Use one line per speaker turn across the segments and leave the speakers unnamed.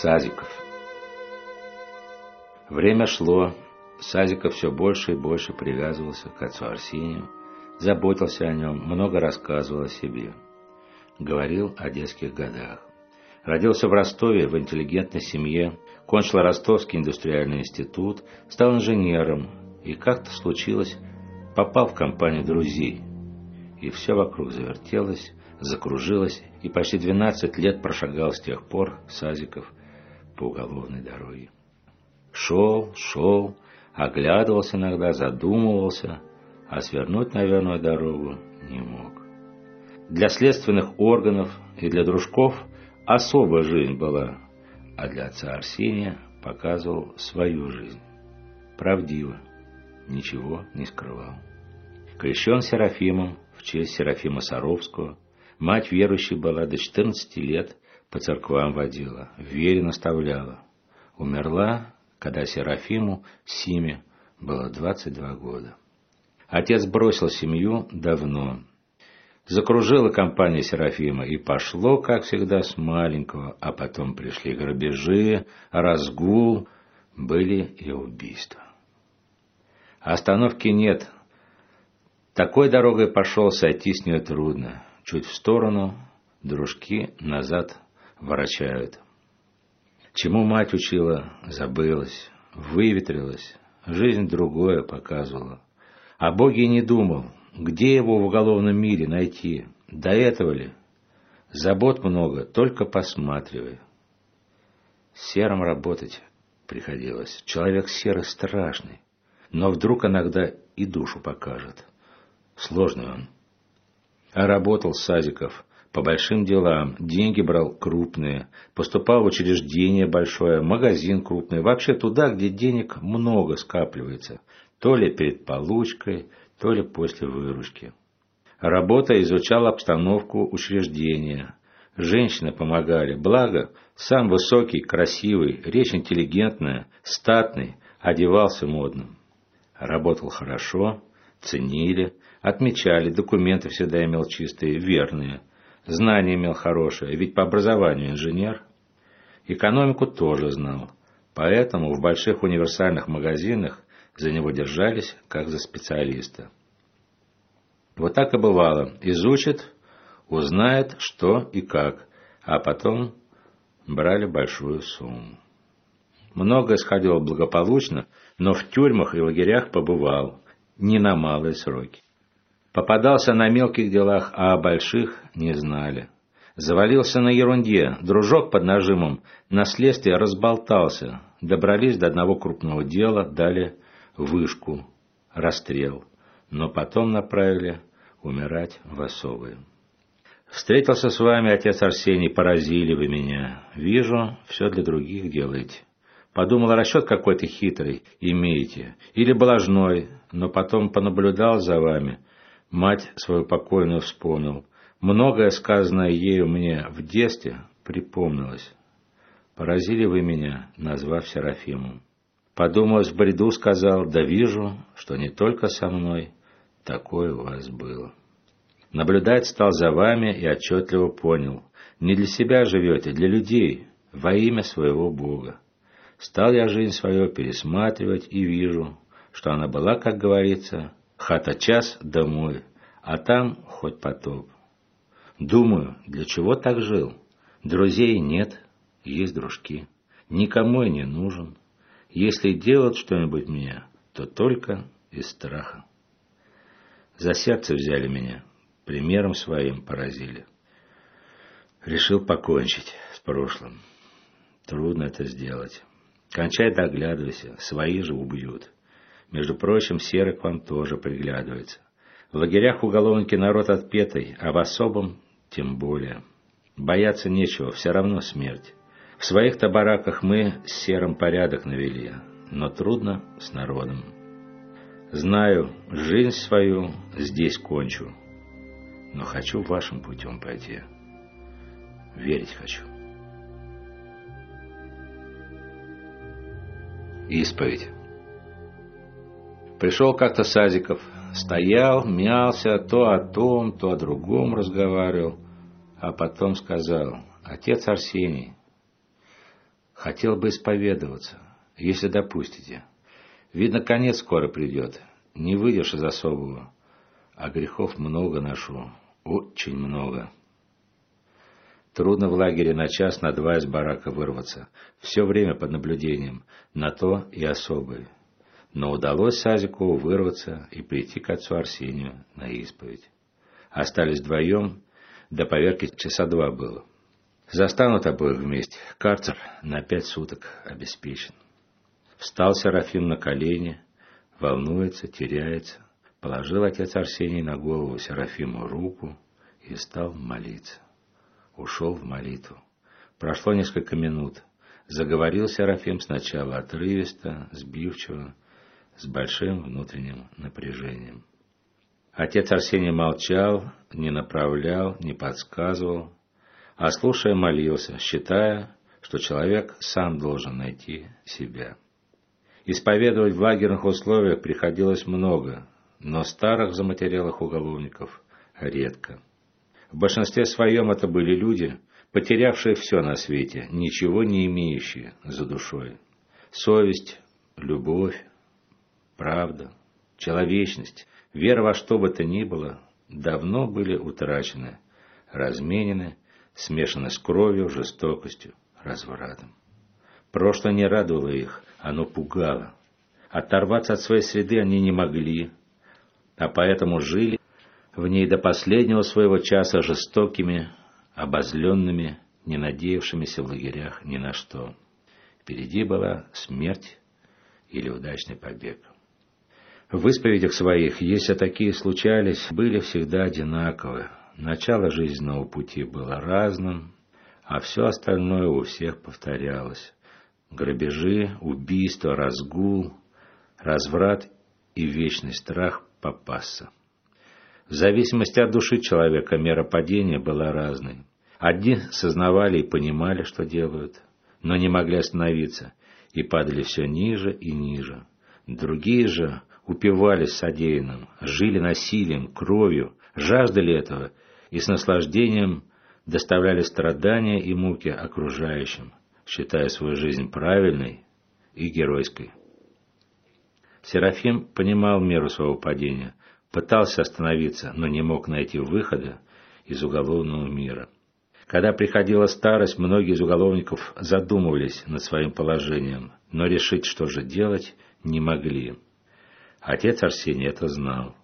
Сазиков. Время шло, Сазиков все больше и больше привязывался к отцу Арсению, заботился о нем, много рассказывал о себе. Говорил о детских годах. Родился в Ростове в интеллигентной семье, кончил Ростовский индустриальный институт, стал инженером и как-то случилось, попал в компанию друзей. И все вокруг завертелось, закружилось, и почти 12 лет прошагал с тех пор Сазиков по уголовной дороге. Шел, шел, оглядывался иногда, задумывался, а свернуть на верную дорогу не мог. Для следственных органов и для дружков особая жизнь была, а для отца Арсения показывал свою жизнь. Правдиво, ничего не скрывал. Крещен Серафимом в честь Серафима Саровского, мать верующей была до 14 лет, по церквам водила, в вере наставляла. Умерла, когда Серафиму Симе было 22 года. Отец бросил семью давно. Закружила компания Серафима, и пошло, как всегда, с маленького, а потом пришли грабежи, разгул, были и убийства. Остановки нет. Такой дорогой пошел, сойти с нее трудно. Чуть в сторону, дружки назад ворочают. Чему мать учила, забылась, выветрилась, жизнь другое показывала. О Боге не думал, где его в уголовном мире найти, до этого ли? Забот много, только посматривай. Серым работать приходилось. Человек серый страшный, но вдруг иногда и душу покажет. Сложный он. А работал Садиков по большим делам, деньги брал крупные, поступал в учреждение большое, магазин крупный, вообще туда, где денег много скапливается, то ли перед получкой, то ли после выручки. Работа изучал обстановку учреждения. Женщины помогали, благо сам высокий, красивый, речь интеллигентная, статный, одевался модным. Работал хорошо, ценили, отмечали, документы всегда имел чистые, верные. Знания имел хорошие, ведь по образованию инженер. Экономику тоже знал, поэтому в больших универсальных магазинах за него держались, как за специалиста. Вот так и бывало. Изучит, узнает, что и как, а потом брали большую сумму. Многое сходило благополучно, но в тюрьмах и лагерях побывал, не на малые сроки. Попадался на мелких делах, а о больших не знали. Завалился на ерунде, дружок под нажимом, на следствие разболтался. Добрались до одного крупного дела, дали вышку, расстрел. Но потом направили умирать в особые. Встретился с вами, отец Арсений, поразили вы меня. Вижу, все для других делаете. Подумал, расчет какой-то хитрый имеете, или балажной, но потом понаблюдал за вами, Мать свою покойную вспомнил. Многое сказанное ею мне в детстве припомнилось. Поразили вы меня, назвав Серафимом. Подумалось, в бреду сказал, да вижу, что не только со мной такое у вас было. Наблюдать стал за вами и отчетливо понял. Не для себя живете, для людей, во имя своего Бога. Стал я жизнь свою пересматривать и вижу, что она была, как говорится, Хата час домой, а там хоть потоп. Думаю, для чего так жил? Друзей нет, есть дружки. Никому я не нужен. Если делать что-нибудь мне, то только из страха. За сердце взяли меня, примером своим поразили. Решил покончить с прошлым. Трудно это сделать. Кончай доглядывайся, свои же убьют. Между прочим, Серый к вам тоже приглядывается. В лагерях уголовники народ отпетый, а в особом тем более. Бояться нечего, все равно смерть. В своих-то бараках мы с Серым порядок навели, но трудно с народом. Знаю, жизнь свою здесь кончу, но хочу вашим путем пойти. Верить хочу. Исповедь. Пришел как-то Сазиков, стоял, мялся, то о том, то о другом разговаривал, а потом сказал, «Отец Арсений, Хотел бы исповедоваться, если допустите. Видно, конец скоро придет, не выйдешь из особого, а грехов много ношу, очень много. Трудно в лагере на час, на два из барака вырваться. Все время под наблюдением, на то и особые. Но удалось Сазикову вырваться и прийти к отцу Арсению на исповедь. Остались вдвоем, до поверки часа два было. Застанут обоих вместе. Карцер на пять суток обеспечен. Встал Серафим на колени, волнуется, теряется. Положил отец Арсений на голову Серафиму руку и стал молиться ушел в молитву. Прошло несколько минут. Заговорил Серафим сначала отрывисто, сбивчиво, с большим внутренним напряжением. Отец Арсений молчал, не направлял, не подсказывал, а слушая молился, считая, что человек сам должен найти себя. Исповедовать в лагерных условиях приходилось много, но старых заматерелых уголовников редко. В большинстве своем это были люди, потерявшие все на свете, ничего не имеющие за душой. Совесть, любовь, правда, человечность, вера во что бы то ни было, давно были утрачены, разменены, смешаны с кровью, жестокостью, развратом. Прошлое не радовало их, оно пугало. Оторваться от своей среды они не могли, а поэтому жили в ней до последнего своего часа жестокими, обозленными, не надеявшимися в лагерях ни на что. Впереди была смерть или удачный побег. В исповедях своих, если такие случались, были всегда одинаковы. Начало жизненного пути было разным, а все остальное у всех повторялось. Грабежи, убийства, разгул, разврат и вечный страх попасться. В зависимости от души человека мера падения была разной. Одни сознавали и понимали, что делают, но не могли остановиться и падали все ниже и ниже. Другие же упивались содеянным, жили насилием, кровью, жаждали этого и с наслаждением доставляли страдания и муки окружающим, считая свою жизнь правильной и геройской. Серафим понимал меру своего падения, Пытался остановиться, но не мог найти выхода из уголовного мира. Когда приходила старость, многие из уголовников задумывались над своим положением, но решить, что же делать, не могли. Отец Арсений это знал.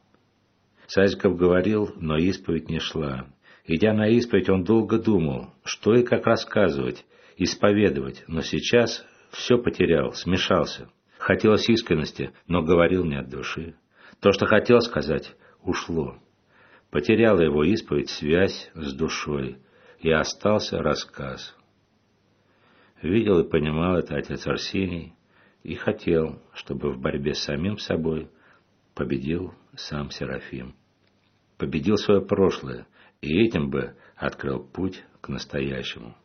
Сазиков говорил, но исповедь не шла. Идя на исповедь, он долго думал, что и как рассказывать, исповедовать, но сейчас все потерял, смешался. Хотелось искренности, но говорил не от души. То, что хотел сказать, ушло. Потеряла его исповедь связь с душой, и остался рассказ. Видел и понимал это отец Арсений, и хотел, чтобы в борьбе с самим собой победил сам Серафим. Победил свое прошлое, и этим бы открыл путь к настоящему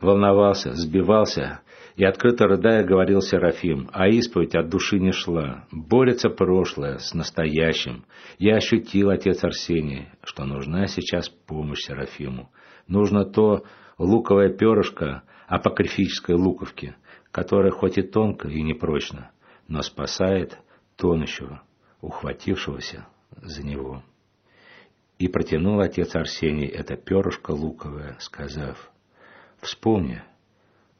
волновался, сбивался и, открыто рыдая, говорил Серафим, а исповедь от души не шла. Борется прошлое с настоящим. Я ощутил, отец Арсений, что нужна сейчас помощь Серафиму. Нужно то луковое перышко апокрифической луковки, которое хоть и тонко и непрочно, но спасает тонущего, ухватившегося за него. И протянул отец Арсений это перышко луковое, сказав — Вспомни,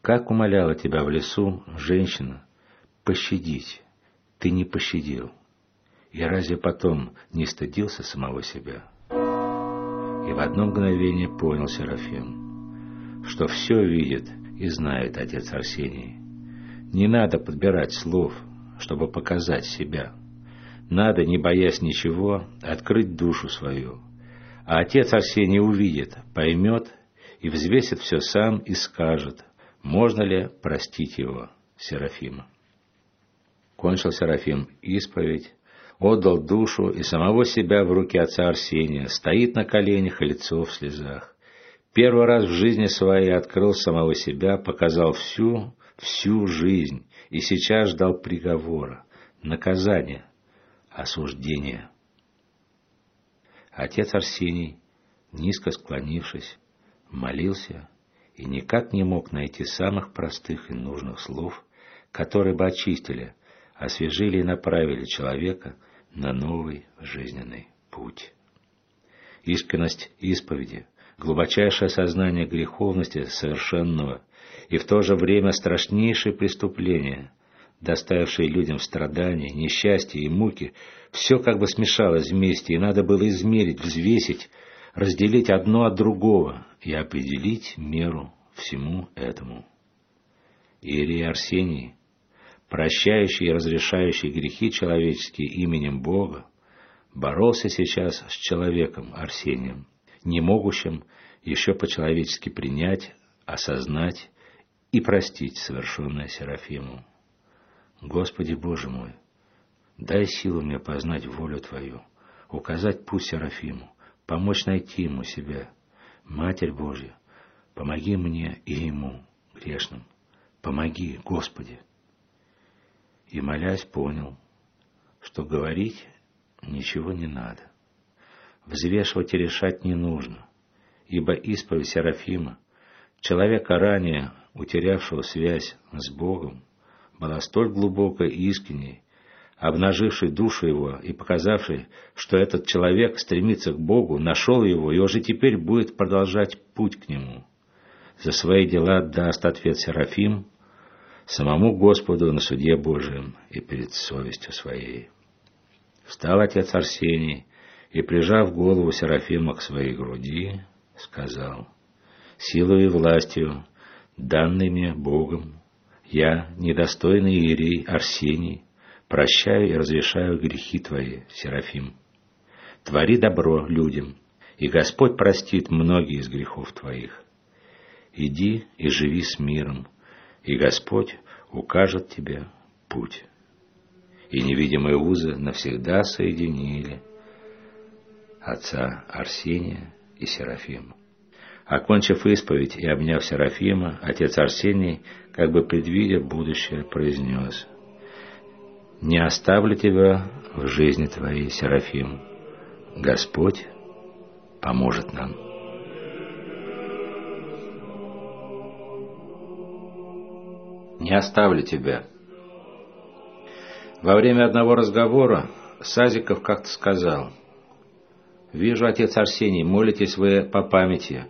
как умоляла тебя в лесу женщина пощадить. Ты не пощадил. И разве потом не стыдился самого себя? И в одно мгновение понял Серафим, что все видит и знает отец Арсений. Не надо подбирать слов, чтобы показать себя. Надо, не боясь ничего, открыть душу свою. А отец Арсений увидит, поймет и взвесит все сам и скажет, можно ли простить его, Серафима. Кончил Серафим исповедь, отдал душу и самого себя в руки отца Арсения, стоит на коленях и лицо в слезах. Первый раз в жизни своей открыл самого себя, показал всю, всю жизнь и сейчас ждал приговора, наказания, осуждения. Отец Арсений, низко склонившись, молился и никак не мог найти самых простых и нужных слов, которые бы очистили, освежили и направили человека на новый жизненный путь. Искренность исповеди, глубочайшее сознание греховности совершенного и в то же время страшнейшее преступление, доставившие людям страдания, несчастья и муки, все как бы смешалось вместе, и надо было измерить, взвесить, разделить одно от другого и определить меру всему этому. Иерей Арсений, прощающий и разрешающий грехи человеческие именем Бога, боролся сейчас с человеком Арсением, не могущим еще по-человечески принять, осознать и простить совершенное Серафиму. Господи Боже мой, дай силу мне познать волю Твою, указать путь Серафиму, помочь найти ему себя. Матерь Божья, помоги мне и ему, грешным. Помоги, Господи. И, молясь, понял, что говорить ничего не надо. Взвешивать и решать не нужно, ибо исповедь Серафима, человека ранее утерявшего связь с Богом, была столь глубокой и искренней, обнаживший душу его и показавший, что этот человек стремится к Богу, нашел его и уже теперь будет продолжать путь к нему. За свои дела даст ответ Серафим самому Господу на суде Божьем и перед совестью своей. Встал отец Арсений и, прижав голову Серафима к своей груди, сказал, «Силою и властью, данными Богом, я, недостойный иерей Арсений, прощаю и разрешаю грехи твои, Серафим. Твори добро людям, и Господь простит многие из грехов твоих. Иди и живи с миром, и Господь укажет тебе путь. И невидимые узы навсегда соединили отца Арсения и Серафима. Окончив исповедь и обняв Серафима, отец Арсений, как бы предвидя будущее, произнес — не оставлю тебя в жизни твоей, Серафим. Господь поможет нам. Не оставлю тебя. Во время одного разговора Сазиков как-то сказал, «Вижу, отец Арсений, молитесь вы по памяти.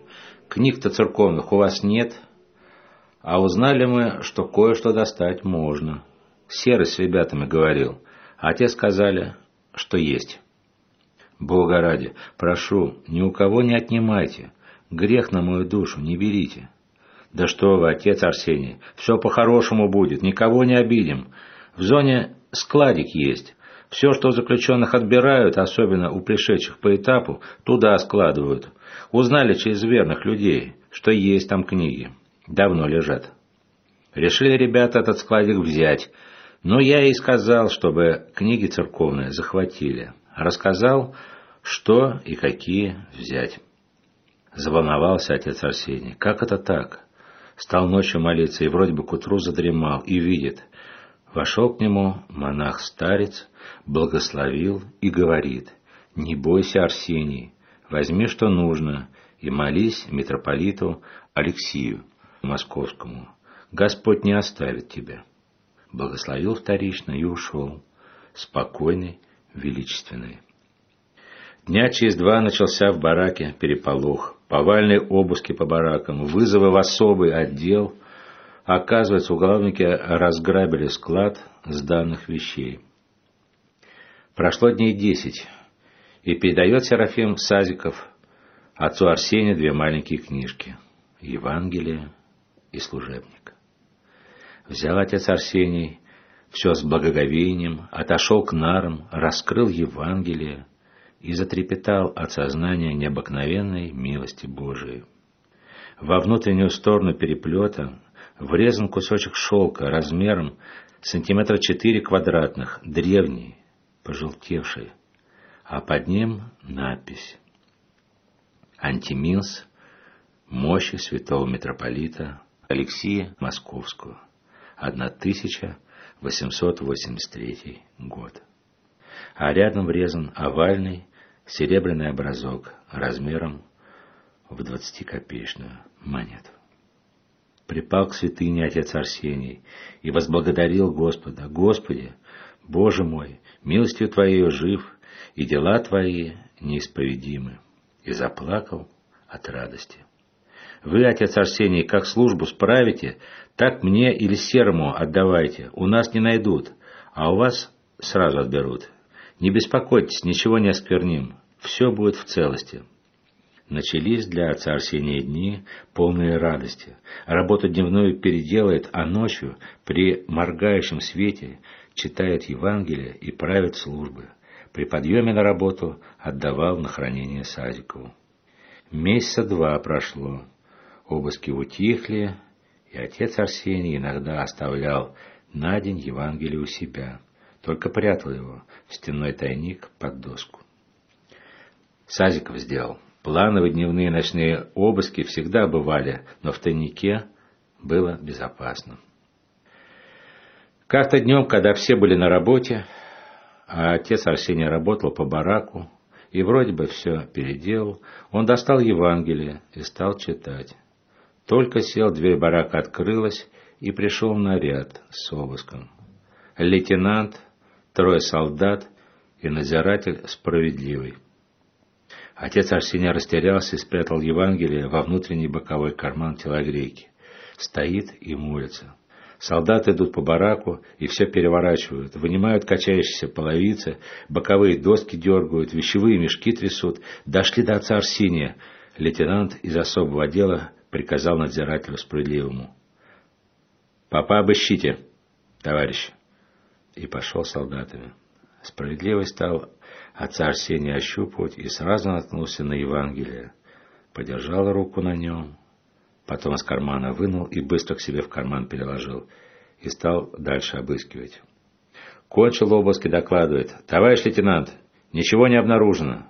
Книг-то церковных у вас нет, а узнали мы, что кое-что достать можно». Серый с ребятами говорил, а те сказали, что есть. Бога ради, прошу, ни у кого не отнимайте, грех на мою душу не берите. Да что вы, отец Арсений, все по-хорошему будет, никого не обидим. В зоне складик есть. Все, что заключенных отбирают, особенно у пришедших по этапу, туда складывают. Узнали через верных людей, что есть там книги. Давно лежат. Решили ребята этот складик взять, но я и сказал, чтобы книги церковные захватили. Рассказал, что и какие взять. Заволновался отец Арсений. Как это так? Стал ночью молиться и вроде бы к утру задремал и видит. Вошел к нему монах-старец, благословил и говорит, «Не бойся, Арсений, возьми, что нужно, и молись митрополиту Алексию Московскому. Господь не оставит тебя» благословил вторично и ушел, спокойный, величественный. Дня через два начался в бараке переполох, повальные обыски по баракам, вызовы в особый отдел. Оказывается, уголовники разграбили склад сданных вещей. Прошло дней десять, и передает Серафим Сазиков отцу Арсению две маленькие книжки «Евангелие» и «Служебник». Взял отец Арсений все с благоговением, отошел к нарам, раскрыл Евангелие и затрепетал от сознания необыкновенной милости Божией. Во внутреннюю сторону переплета врезан кусочек шелка размером сантиметра четыре квадратных, древний, пожелтевший, а под ним надпись «Антиминс, мощи святого митрополита Алексия Московского». 1883 год. А рядом врезан овальный серебряный образок размером в двадцатикопеечную монету. припал к святыне отец Арсений и возблагодарил Господа. «Господи, Боже мой, милостью Твоей жив, и дела Твои неисповедимы». И заплакал от радости. Вы, отец Арсений, как службу справите, так мне или серому отдавайте, у нас не найдут, а у вас сразу отберут. Не беспокойтесь, ничего не оскверним, все будет в целости. Начались для отца Арсения дни, полные радости. Работу дневную переделает, а ночью при моргающем свете читает Евангелие и правит службы. При подъеме на работу отдавал на хранение Садикову. Месяца два прошло. Обыски утихли, и отец Арсений иногда оставлял на день Евангелие у себя, только прятал его в стенной тайник под доску. Сазиков сделал. Плановые дневные и ночные обыски всегда бывали, но в тайнике было безопасно. Как-то днем, когда все были на работе, а отец Арсений работал по бараку и вроде бы все переделал, он достал Евангелие и стал читать. Только сел, дверь барака открылась, и пришел наряд с обыском. Лейтенант, трое солдат и надзиратель справедливый. Отец Арсений растерялся и спрятал Евангелие во внутренний боковой карман телогрейки. Стоит и молится. Солдаты идут по бараку и все переворачивают, вынимают качающиеся половицы, боковые доски дергают, вещевые мешки трясут. Дошли до отца Арсения. Лейтенант из особого отдела приказал надзирателю справедливому. «Папа, обыщите, товарищ!» И пошел солдатами. Справедливый стал отца Арсения ощупывать и сразу наткнулся на Евангелие. Подержал руку на нем, Потом из кармана вынул и быстро к себе в карман переложил. И стал дальше обыскивать. Кончил обыск и докладывает. «Товарищ лейтенант, ничего не обнаружено».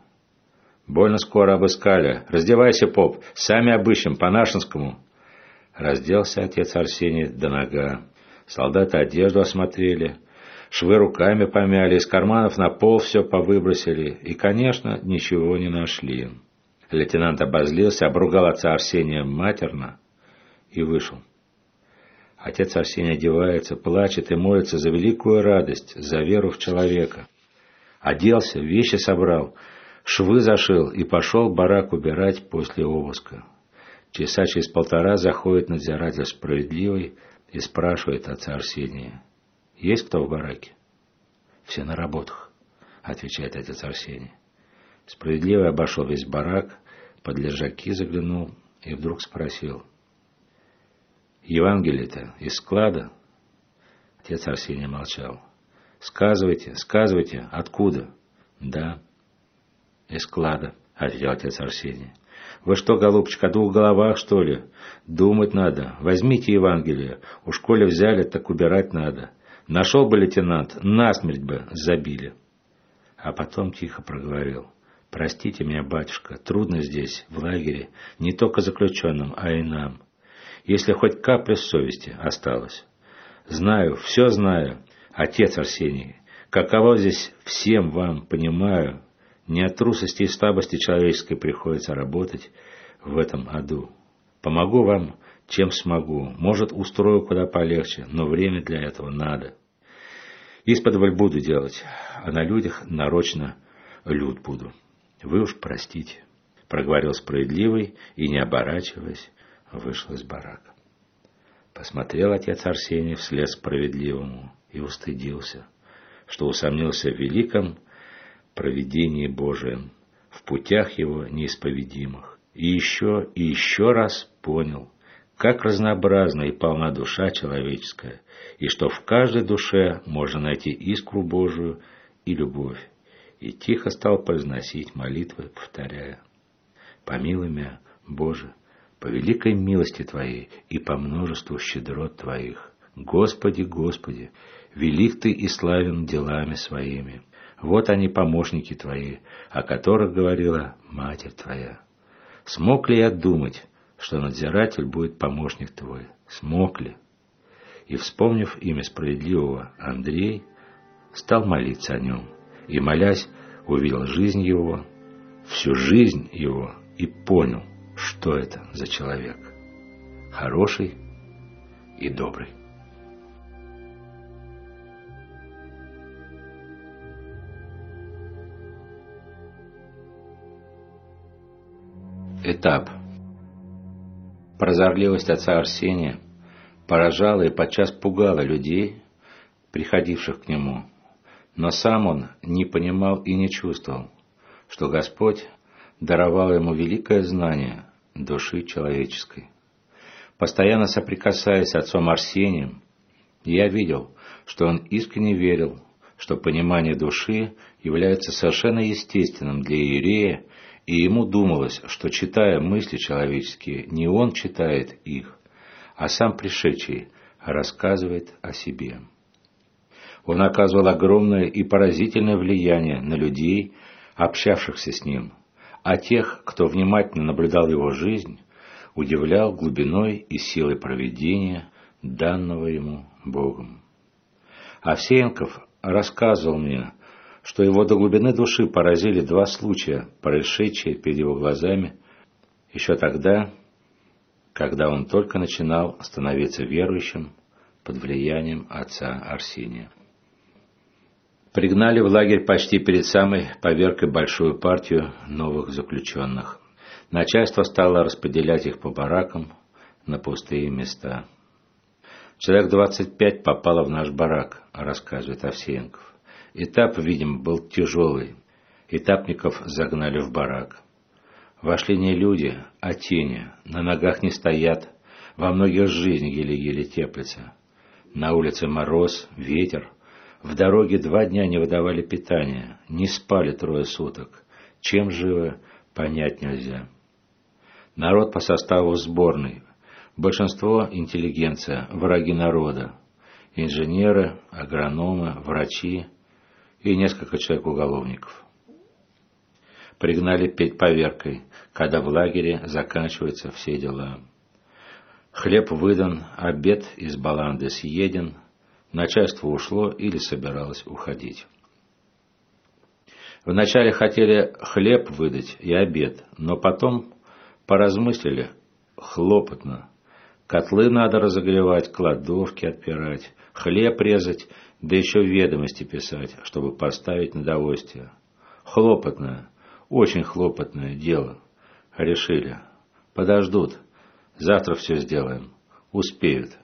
«Больно скоро обыскали. Раздевайся, поп. Сами обыщем, по-нашенскому». Разделся отец Арсений до нога. Солдаты одежду осмотрели, швы руками помяли, из карманов на пол все повыбросили и, конечно, ничего не нашли. Лейтенант обозлился, обругал отца Арсения матерно и вышел. Отец Арсений одевается, плачет и молится за великую радость, за веру в человека. Оделся, вещи собрал, швы зашил и пошел барак убирать после обыска. Часа через полтора заходит надзиратель справедливый и спрашивает отца Арсения. «Есть кто в бараке?» «Все на работах», — отвечает отец Арсений. Справедливый обошел весь барак, под лежаки заглянул и вдруг спросил. «Евангелие-то из склада?» Отец Арсений молчал. «Сказывайте, сказывайте, откуда?» «Да, из склада», — ответил отец Арсений. «Вы что, голубчик, о двух головах, что ли? Думать надо. Возьмите Евангелие. У школе взяли, так убирать надо. Нашел бы лейтенант, насмерть бы забили». А потом тихо проговорил. Простите меня, батюшка, трудно здесь, в лагере, не только заключенным, а и нам. Если хоть капля совести осталась. Знаю, все знаю, отец Арсений, каково здесь всем вам, понимаю, не от трусости и слабости человеческой приходится работать в этом аду. Помогу вам, чем смогу, может, устрою куда полегче, но время для этого надо. Исподволь буду делать, а на людях нарочно люд буду. Вы уж простите, проговорил справедливый и, не оборачиваясь, вышел из барака. Посмотрел отец Арсений вслед справедливому и устыдился, что усомнился в великом провидении Божием, в путях его неисповедимых, и еще и еще раз понял, как разнообразна и полна душа человеческая, и что в каждой душе можно найти искру Божию и любовь, и тихо стал произносить молитвы, повторяя «Помилуй меня, Боже, по великой милости Твоей и по множеству щедрот Твоих, Господи, Господи, велик Ты и славен делами Своими. Вот они, помощники Твои, о которых говорила Матерь Твоя. Смог ли я думать, что надзиратель будет помощник Твой? Смог ли?» И, вспомнив имя справедливого Андрей, стал молиться о нем и, молясь, увидел жизнь его, всю жизнь его и понял, что это за человек. Хороший и добрый. Этап. Прозорливость отца Арсения поражала и подчас пугала людей, приходивших к нему, но сам он не понимал и не чувствовал, что Господь даровал ему великое знание души человеческой. Постоянно соприкасаясь с отцом Арсением, я видел, что он искренне верил, что понимание души является совершенно естественным для иерея и ему думалось, что, читая мысли человеческие, не он читает их, а сам пришедший рассказывает о себе. Он оказывал огромное и поразительное влияние на людей, общавшихся с ним, а тех, кто внимательно наблюдал его жизнь, удивлял глубиной и силой проведения, данного ему Богом. Овсеенков рассказывал мне, что его до глубины души поразили два случая, происшедшие перед его глазами еще тогда, когда он только начинал становиться верующим под влиянием отца Арсения. Пригнали в лагерь почти перед самой поверкой большую партию новых заключенных. Начальство стало распределять их по баракам на пустые места. Человек двадцать пять попало в наш барак, рассказывает Овсеенков. Этап, видимо, был тяжелый. Этапников загнали в барак. Вошли не люди, а тени. На ногах не стоят. Во многих жизнь еле-еле теплится. На улице мороз, ветер. В дороге два дня не выдавали питания. Не спали трое суток. Чем живо, понять нельзя. Народ по составу сборный. Большинство – интеллигенция, враги народа. Инженеры, агрономы, врачи – и несколько человек-уголовников. Пригнали петь поверкой, когда в лагере заканчиваются все дела. Хлеб выдан, обед из баланды съеден, начальство ушло или собиралось уходить. Вначале хотели хлеб выдать и обед, но потом поразмыслили хлопотно. Котлы надо разогревать, кладовки отпирать, хлеб резать да еще ведомости писать, чтобы поставить на довольствие. Хлопотное, очень хлопотное дело. Решили. Подождут. Завтра все сделаем. Успеют.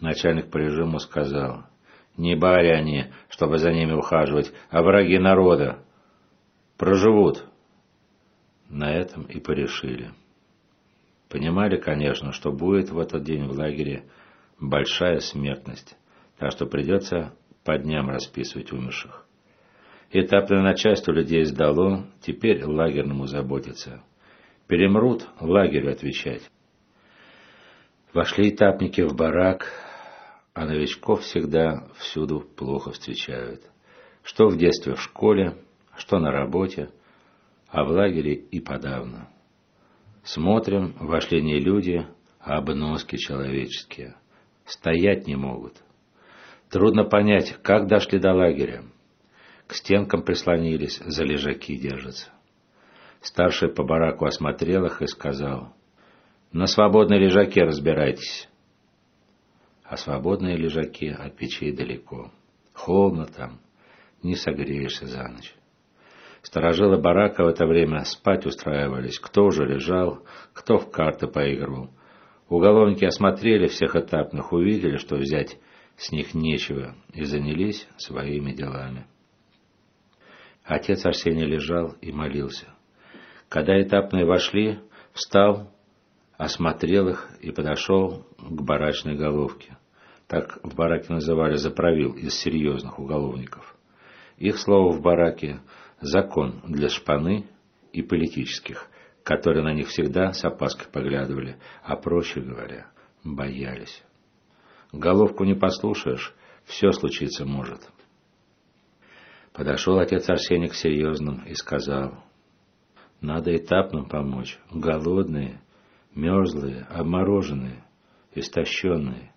Начальник по режиму сказал. Не бари они, чтобы за ними ухаживать, а враги народа. Проживут. На этом и порешили. Понимали, конечно, что будет в этот день в лагере большая смертность так что придется по дням расписывать умерших. Этапное начальство людей сдало, теперь лагерному заботиться. Перемрут, лагерю отвечать. Вошли этапники в барак, а новичков всегда всюду плохо встречают. Что в детстве в школе, что на работе, а в лагере и подавно. Смотрим, вошли не люди, а обноски человеческие. Стоять не могут. Трудно понять, как дошли до лагеря. К стенкам прислонились, за лежаки держатся. Старший по бараку осмотрел их и сказал, «На свободной лежаке разбирайтесь». А свободные лежаки от печей далеко. Холодно там, не согреешься за ночь. Сторожилы барака в это время спать устраивались, кто уже лежал, кто в карты поигрывал. Уголовники осмотрели всех этапных, увидели, что взять с них нечего, и занялись своими делами. Отец Арсений лежал и молился. Когда этапные вошли, встал, осмотрел их и подошел к барачной головке. Так в бараке называли заправил из серьезных уголовников. Их слово в бараке – закон для шпаны и политических, которые на них всегда с опаской поглядывали, а проще говоря, боялись. Головку не послушаешь, все случиться может. Подошел отец Арсений к серьезным и сказал, надо этапным помочь, голодные, мерзлые, обмороженные, истощенные.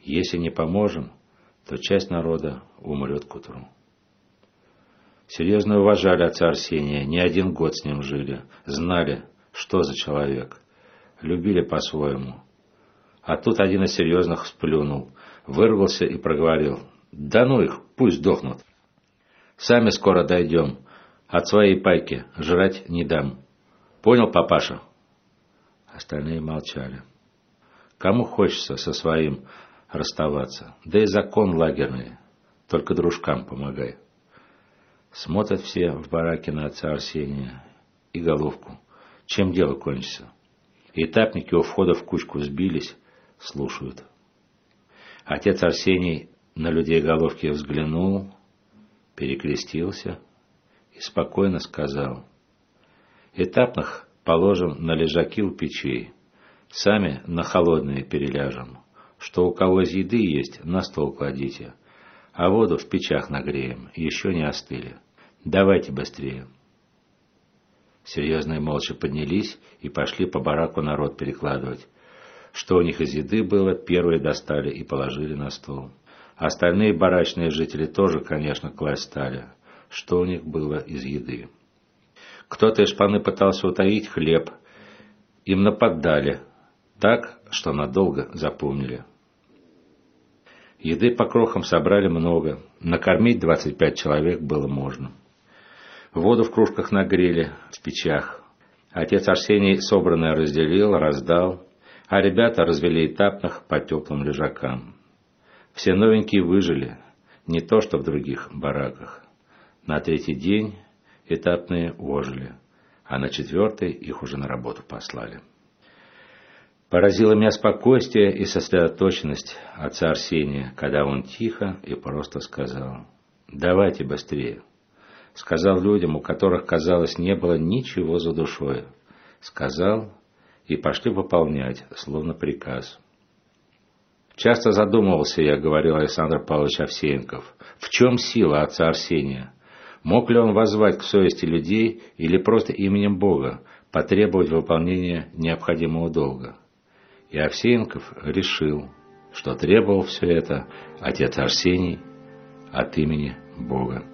Если не поможем, то часть народа умрет к утру. Серьезно уважали отца Арсения, не один год с ним жили, знали, что за человек, любили по-своему, А тут один из серьезных сплюнул, вырвался и проговорил. «Да ну их, пусть дохнут. Сами скоро дойдем. От своей пайки жрать не дам. Понял, папаша?» Остальные молчали. Кому хочется со своим расставаться? Да и закон лагерный. Только дружкам помогай. Смотрят все в бараке на отца Арсения и головку. Чем дело кончится? Этапники у входа в кучку сбились, слушают. Отец Арсений на людей головки взглянул, перекрестился и спокойно сказал. Этапных положим на лежаки у печей, сами на холодные переляжем. Что у кого из еды есть, на стол кладите, а воду в печах нагреем, еще не остыли. Давайте быстрее. Серьезные молча поднялись и пошли по бараку народ перекладывать. Что у них из еды было, первые достали и положили на стол. Остальные барачные жители тоже, конечно, класть стали. Что у них было из еды. Кто-то из шпаны пытался утаить хлеб. Им нападали. Так, что надолго запомнили. Еды по крохам собрали много. Накормить 25 человек было можно. Воду в кружках нагрели, в печах. Отец Арсений собранное разделил, раздал, а ребята развели этапных по теплым лежакам. Все новенькие выжили, не то что в других бараках. На третий день этапные ожили, а на четвертый их уже на работу послали. Поразило меня спокойствие и сосредоточенность отца Арсения, когда он тихо и просто сказал «Давайте быстрее» сказал людям, у которых, казалось, не было ничего за душой. Сказал и пошли выполнять, словно приказ. Часто задумывался я, говорил Александр Павлович Овсеенков, в чем сила отца Арсения? Мог ли он возвать к совести людей или просто именем Бога потребовать выполнения необходимого долга? И Овсеенков решил, что требовал все это отец Арсений от имени Бога.